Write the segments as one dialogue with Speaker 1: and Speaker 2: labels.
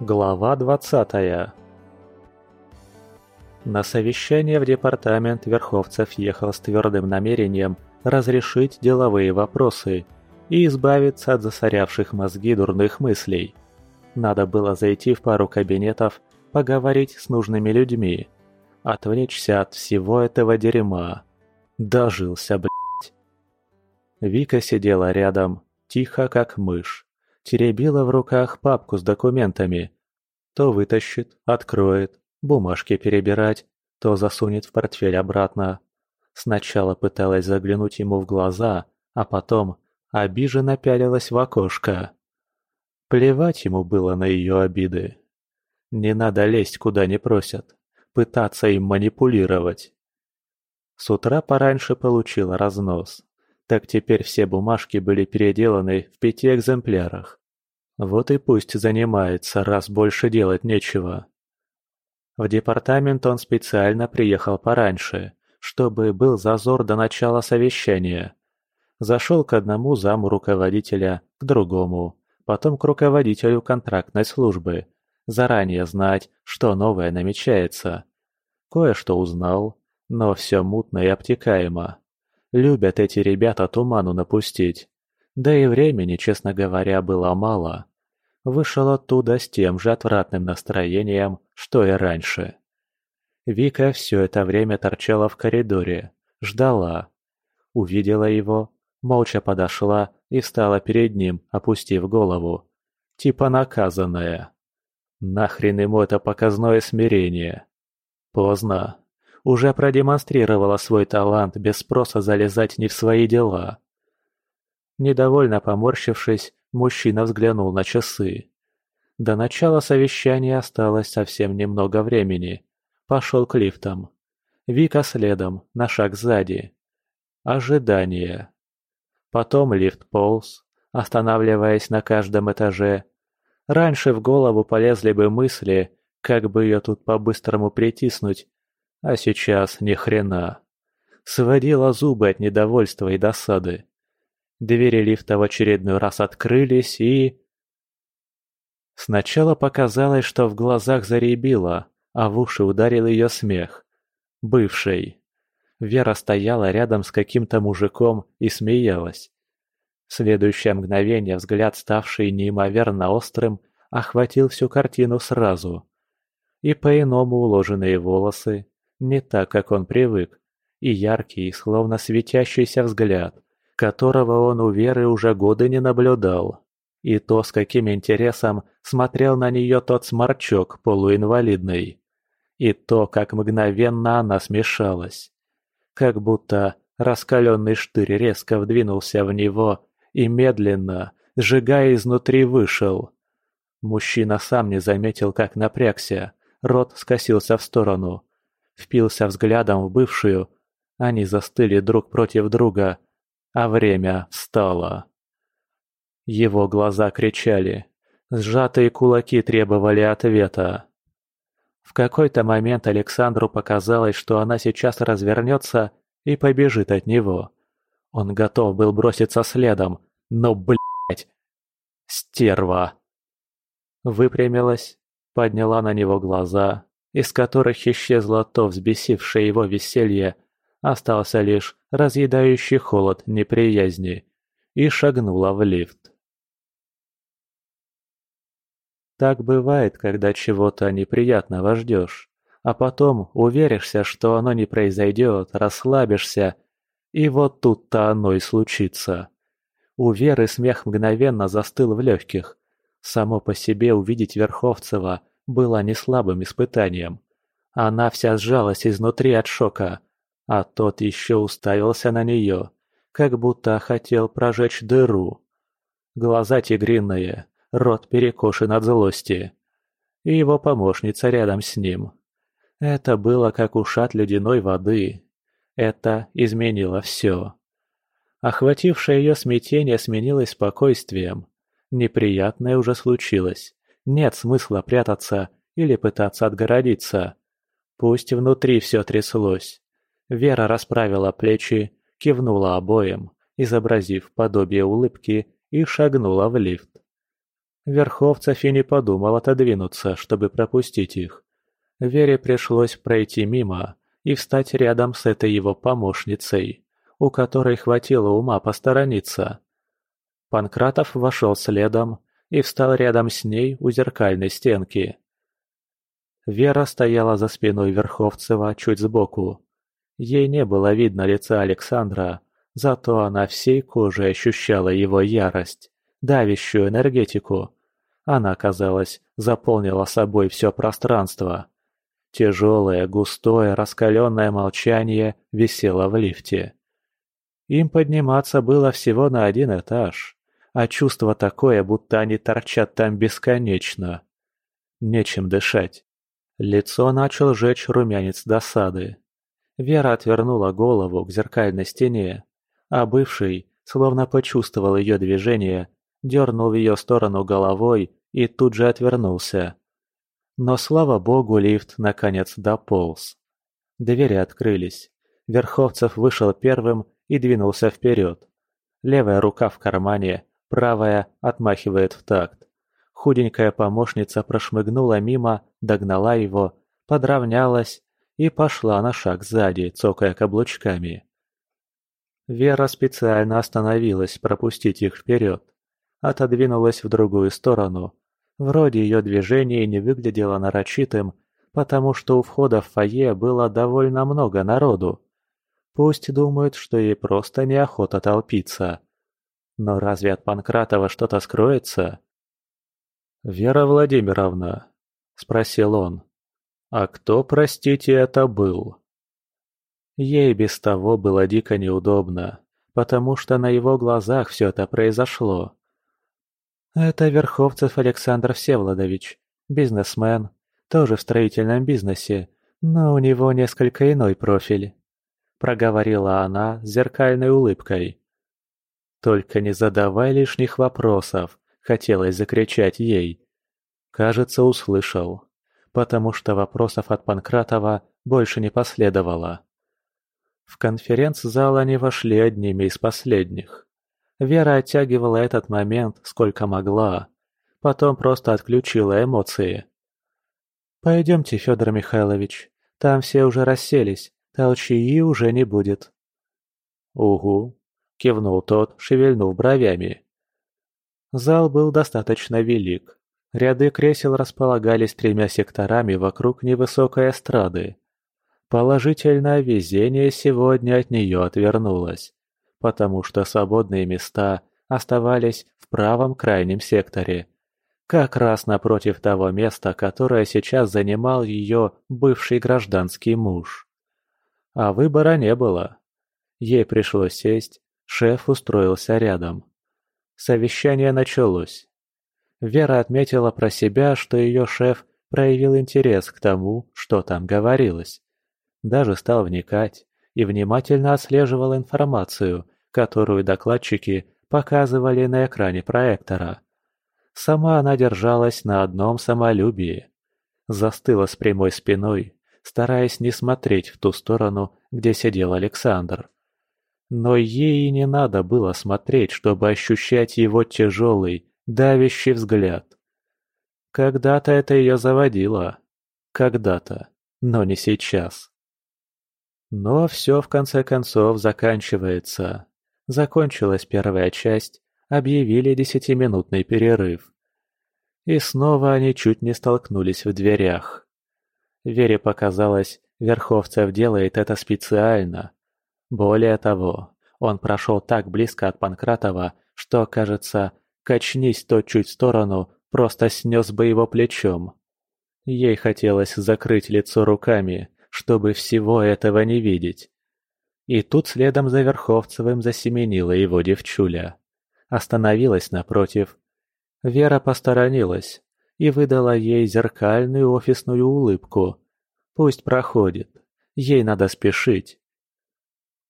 Speaker 1: Глава 20 На совещание в департамент Верховцев ехал с твердым намерением разрешить деловые вопросы и избавиться от засорявших мозги дурных мыслей. Надо было зайти в пару кабинетов, поговорить с нужными людьми, отвлечься от всего этого дерьма. Дожился, блядь. Вика сидела рядом, тихо как мышь теребила в руках папку с документами. То вытащит, откроет, бумажки перебирать, то засунет в портфель обратно. Сначала пыталась заглянуть ему в глаза, а потом обиженно пялилась в окошко. Плевать ему было на ее обиды. Не надо лезть, куда не просят, пытаться им манипулировать. С утра пораньше получила разнос. Так теперь все бумажки были переделаны в пяти экземплярах. Вот и пусть занимается, раз больше делать нечего. В департамент он специально приехал пораньше, чтобы был зазор до начала совещания. Зашел к одному заму руководителя, к другому, потом к руководителю контрактной службы. Заранее знать, что новое намечается. Кое-что узнал, но все мутно и обтекаемо. Любят эти ребята туману напустить. Да и времени, честно говоря, было мало. Вышел оттуда с тем же отвратным настроением, что и раньше. Вика все это время торчала в коридоре, ждала. Увидела его, молча подошла и встала перед ним, опустив голову. Типа наказанная. Нахрен ему это показное смирение? Поздно уже продемонстрировала свой талант без спроса залезать не в свои дела. Недовольно поморщившись, мужчина взглянул на часы. До начала совещания осталось совсем немного времени. Пошел к лифтам. Вика следом, на шаг сзади. Ожидание. Потом лифт полз, останавливаясь на каждом этаже. Раньше в голову полезли бы мысли, как бы ее тут по-быстрому притиснуть а сейчас ни хрена. Сводила зубы от недовольства и досады. Двери лифта в очередной раз открылись и... Сначала показалось, что в глазах заребило, а в уши ударил ее смех. Бывший. Вера стояла рядом с каким-то мужиком и смеялась. В следующее мгновение взгляд, ставший неимоверно острым, охватил всю картину сразу. И по-иному уложенные волосы, не так, как он привык, и яркий, словно светящийся взгляд, которого он у Веры уже годы не наблюдал, и то, с каким интересом смотрел на нее тот сморчок полуинвалидный, и то, как мгновенно она смешалась, как будто раскаленный штырь резко вдвинулся в него и медленно, сжигая изнутри, вышел. Мужчина сам не заметил, как напрягся, рот скосился в сторону, впился взглядом в бывшую. Они застыли друг против друга, а время встало. Его глаза кричали, сжатые кулаки требовали ответа. В какой-то момент Александру показалось, что она сейчас развернется и побежит от него. Он готов был броситься следом, но, блядь, стерва. Выпрямилась, подняла на него глаза, из которых исчезло то взбесившее его веселье, остался лишь разъедающий холод неприязни, и шагнула в лифт. Так бывает, когда чего-то неприятного ждешь, а потом уверишься, что оно не произойдет, расслабишься, и вот тут-то оно и случится. У Веры смех мгновенно застыл в легких. Само по себе увидеть Верховцева – была не слабым испытанием. Она вся сжалась изнутри от шока, а тот еще уставился на нее, как будто хотел прожечь дыру. Глаза тигриные, рот перекошен от злости. И его помощница рядом с ним. Это было как ушат ледяной воды. Это изменило все. Охватившее ее смятение сменилось спокойствием. Неприятное уже случилось. Нет смысла прятаться или пытаться отгородиться. Пусть внутри все тряслось. Вера расправила плечи, кивнула обоим, изобразив подобие улыбки, и шагнула в лифт. Верховцев и не подумал отодвинуться, чтобы пропустить их. Вере пришлось пройти мимо и встать рядом с этой его помощницей, у которой хватило ума посторониться. Панкратов вошел следом и встал рядом с ней у зеркальной стенки. Вера стояла за спиной Верховцева чуть сбоку. Ей не было видно лица Александра, зато она всей кожей ощущала его ярость, давящую энергетику. Она, казалось, заполнила собой все пространство. Тяжелое, густое, раскаленное молчание висело в лифте. Им подниматься было всего на один этаж, а чувство такое, будто они торчат там бесконечно. Нечем дышать. Лицо начал жечь румянец досады. Вера отвернула голову к зеркальной стене, а бывший, словно почувствовал ее движение, дернул в ее сторону головой и тут же отвернулся. Но, слава богу, лифт наконец дополз. Двери открылись. Верховцев вышел первым и двинулся вперед. Левая рука в кармане, правая отмахивает в такт. Худенькая помощница прошмыгнула мимо, догнала его, подравнялась и пошла на шаг сзади, цокая каблучками. Вера специально остановилась пропустить их вперед. Отодвинулась в другую сторону. Вроде ее движение не выглядело нарочитым, потому что у входа в фойе было довольно много народу. Пусть думают, что ей просто неохота толпиться. Но разве от Панкратова что-то скроется? «Вера Владимировна», — спросил он, — «а кто, простите, это был?» Ей без того было дико неудобно, потому что на его глазах все это произошло. «Это Верховцев Александр Всеволодович, бизнесмен, тоже в строительном бизнесе, но у него несколько иной профиль», — проговорила она с зеркальной улыбкой. «Только не задавай лишних вопросов», — хотелось закричать ей. Кажется, услышал, потому что вопросов от Панкратова больше не последовало. В конференц-зал они вошли одними из последних. Вера оттягивала этот момент сколько могла, потом просто отключила эмоции. «Пойдемте, Федор Михайлович, там все уже расселись, толчии уже не будет». «Угу», — кивнул тот, шевельнув бровями. Зал был достаточно велик. Ряды кресел располагались тремя секторами вокруг невысокой эстрады, Положительное везение сегодня от нее отвернулось, потому что свободные места оставались в правом крайнем секторе, как раз напротив того места, которое сейчас занимал ее бывший гражданский муж. А выбора не было. Ей пришлось сесть, шеф устроился рядом. Совещание началось. Вера отметила про себя, что ее шеф проявил интерес к тому, что там говорилось даже стал вникать и внимательно отслеживал информацию, которую докладчики показывали на экране проектора. Сама она держалась на одном самолюбии. Застыла с прямой спиной, стараясь не смотреть в ту сторону, где сидел Александр. Но ей и не надо было смотреть, чтобы ощущать его тяжелый, давящий взгляд. Когда-то это ее заводило. Когда-то, но не сейчас. Но все в конце концов заканчивается. Закончилась первая часть, объявили десятиминутный перерыв. И снова они чуть не столкнулись в дверях. Вере показалось, Верховцев делает это специально. Более того, он прошел так близко от Панкратова, что, кажется, качнись тот чуть в сторону, просто снес бы его плечом. Ей хотелось закрыть лицо руками, чтобы всего этого не видеть. И тут следом за Верховцевым засеменила его девчуля. Остановилась напротив. Вера посторонилась и выдала ей зеркальную офисную улыбку. Пусть проходит, ей надо спешить.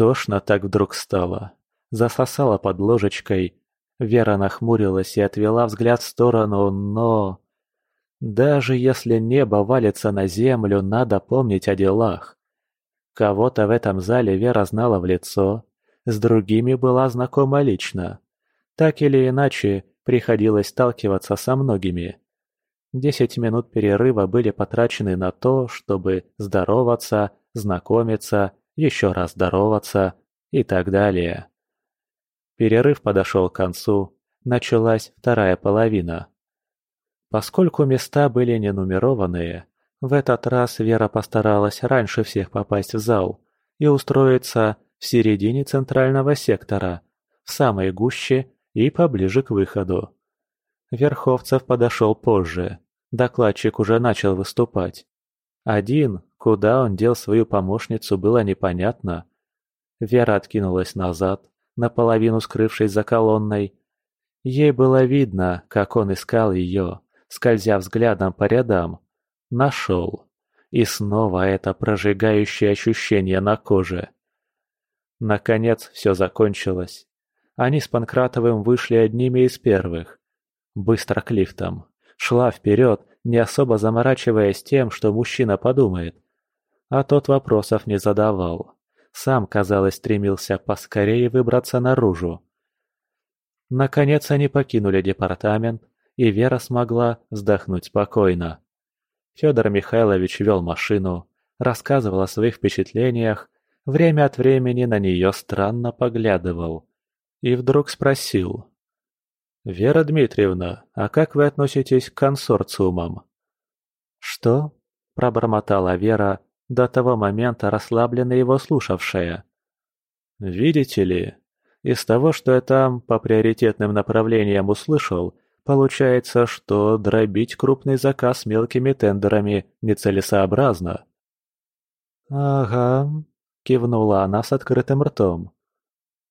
Speaker 1: Тошно так вдруг стало. Засосала под ложечкой. Вера нахмурилась и отвела взгляд в сторону, но... Даже если небо валится на землю, надо помнить о делах. Кого-то в этом зале Вера знала в лицо, с другими была знакома лично. Так или иначе, приходилось сталкиваться со многими. Десять минут перерыва были потрачены на то, чтобы здороваться, знакомиться, еще раз здороваться и так далее. Перерыв подошел к концу, началась вторая половина. Поскольку места были не нумерованные, в этот раз Вера постаралась раньше всех попасть в зал и устроиться в середине центрального сектора, в самой гуще и поближе к выходу. Верховцев подошел позже, докладчик уже начал выступать. Один, куда он дел свою помощницу, было непонятно. Вера откинулась назад, наполовину скрывшись за колонной. Ей было видно, как он искал ее, скользя взглядом по рядам. Нашел. И снова это прожигающее ощущение на коже. Наконец все закончилось. Они с Панкратовым вышли одними из первых. Быстро к лифтам. Шла вперед, не особо заморачиваясь тем, что мужчина подумает. А тот вопросов не задавал. Сам, казалось, стремился поскорее выбраться наружу. Наконец они покинули департамент, и Вера смогла вздохнуть спокойно. Федор Михайлович вел машину, рассказывал о своих впечатлениях, время от времени на нее странно поглядывал. И вдруг спросил. «Вера Дмитриевна, а как вы относитесь к консорциумам?» «Что?» – пробормотала Вера, до того момента расслабленно его слушавшая. «Видите ли, из того, что я там по приоритетным направлениям услышал, Получается, что дробить крупный заказ мелкими тендерами нецелесообразно. «Ага», — кивнула она с открытым ртом.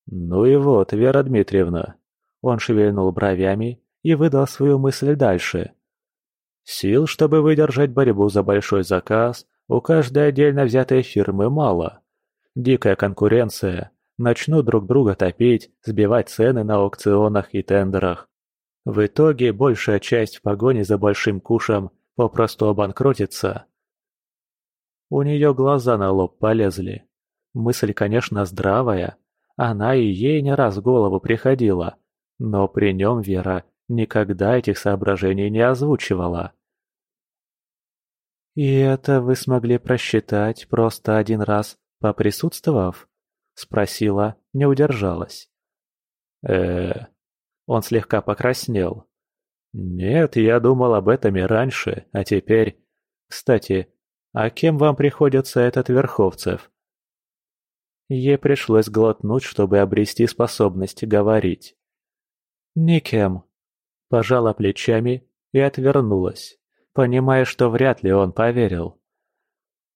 Speaker 1: «Ну и вот, Вера Дмитриевна». Он шевельнул бровями и выдал свою мысль дальше. «Сил, чтобы выдержать борьбу за большой заказ, у каждой отдельно взятой фирмы мало. Дикая конкуренция, начнут друг друга топить, сбивать цены на аукционах и тендерах. В итоге большая часть в погоне за большим кушем попросту обанкротится. У нее глаза на лоб полезли. Мысль, конечно, здравая. Она и ей не раз в голову приходила. Но при нем Вера никогда этих соображений не озвучивала. «И это вы смогли просчитать просто один раз, поприсутствовав?» — спросила, не удержалась. э он слегка покраснел. «Нет, я думал об этом и раньше, а теперь... Кстати, а кем вам приходится этот Верховцев?» Ей пришлось глотнуть, чтобы обрести способность говорить. «Никем», – пожала плечами и отвернулась, понимая, что вряд ли он поверил.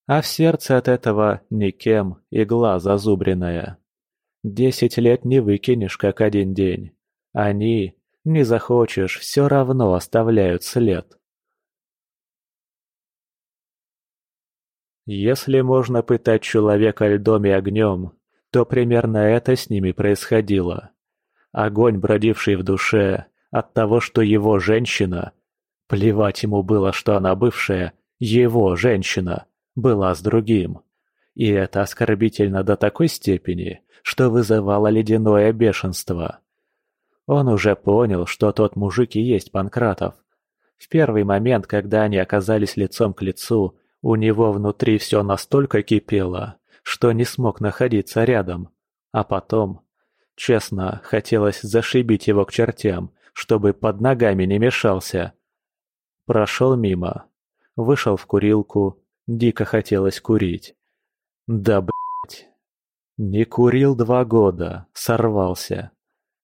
Speaker 1: А в сердце от этого никем игла зазубренная. Десять лет не выкинешь, как один день. Они, не захочешь, все равно оставляют след. Если можно пытать человека льдом и огнем, то примерно это с ними происходило. Огонь, бродивший в душе, от того, что его женщина, плевать ему было, что она бывшая, его женщина, была с другим. И это оскорбительно до такой степени, что вызывало ледяное бешенство. Он уже понял, что тот мужик и есть Панкратов. В первый момент, когда они оказались лицом к лицу, у него внутри все настолько кипело, что не смог находиться рядом. А потом, честно, хотелось зашибить его к чертям, чтобы под ногами не мешался. Прошел мимо. Вышел в курилку. Дико хотелось курить. Да блять. Не курил два года, сорвался.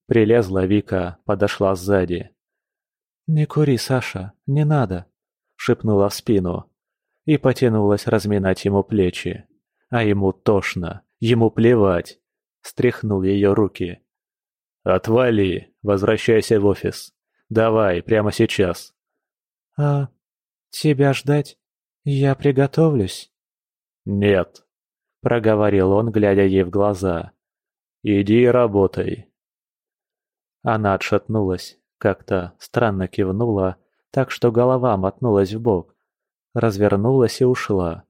Speaker 1: Прилезла Вика, подошла сзади. «Не кури, Саша, не надо», — шепнула в спину. И потянулась разминать ему плечи. А ему тошно, ему плевать. Стряхнул ее руки. «Отвали, возвращайся в офис. Давай, прямо сейчас».
Speaker 2: «А тебя ждать? Я приготовлюсь?»
Speaker 1: «Нет», — проговорил он, глядя ей в глаза. «Иди работай, она отшатнулась, как-то странно кивнула, так что голова мотнулась в бок, развернулась и ушла.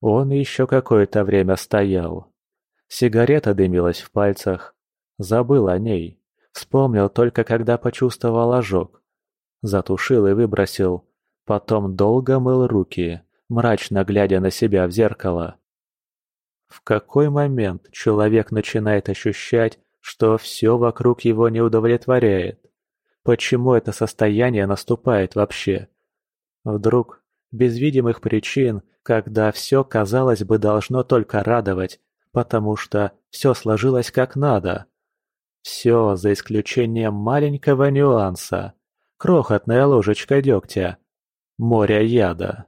Speaker 1: Он еще какое-то время стоял. Сигарета дымилась в пальцах. Забыл о ней. Вспомнил только, когда почувствовал ожог. Затушил и выбросил. Потом долго мыл руки, мрачно глядя на себя в зеркало. В какой момент человек начинает ощущать, что все вокруг его не удовлетворяет? Почему это состояние наступает вообще? Вдруг, без видимых причин, когда все, казалось бы, должно только радовать, потому что все сложилось как надо. Все, за исключением маленького нюанса. Крохотная ложечка дегтя. Море яда.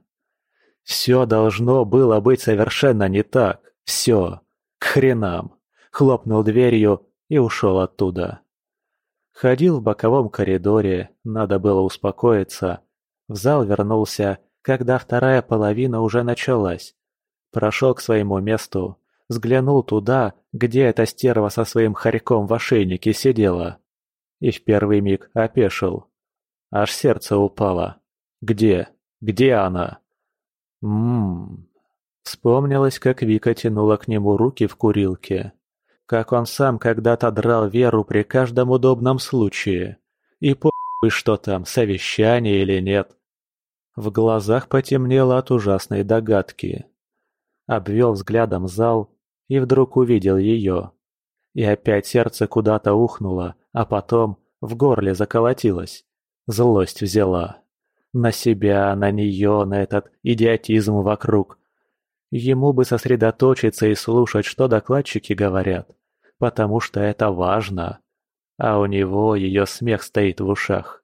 Speaker 1: Все должно было быть совершенно не так. Все. К хренам. Хлопнул дверью и ушел оттуда. Ходил в боковом коридоре, надо было успокоиться. В зал вернулся, когда вторая половина уже началась. Прошел к своему месту, взглянул туда, где эта стерва со своим хорьком в ошейнике сидела. И в первый миг опешил. Аж сердце упало. Где? Где она? Ммм. Вспомнилось, как Вика тянула к нему руки в курилке. Как он сам когда-то драл Веру при каждом удобном случае. И похуй, что там, совещание или нет. В глазах потемнело от ужасной догадки. Обвел взглядом зал и вдруг увидел ее. И опять сердце куда-то ухнуло, а потом в горле заколотилось. Злость взяла. На себя, на нее, на этот идиотизм вокруг. Ему бы сосредоточиться и слушать, что докладчики говорят, потому что это важно. А у него ее смех стоит в ушах.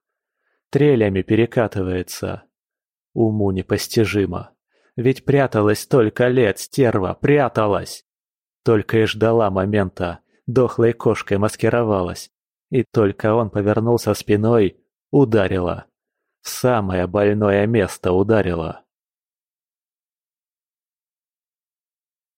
Speaker 1: Трелями перекатывается. Уму непостижимо. Ведь пряталась столько лет, стерва, пряталась. Только и ждала момента, дохлой кошкой маскировалась. И только он повернулся спиной, ударила. В самое больное место ударила.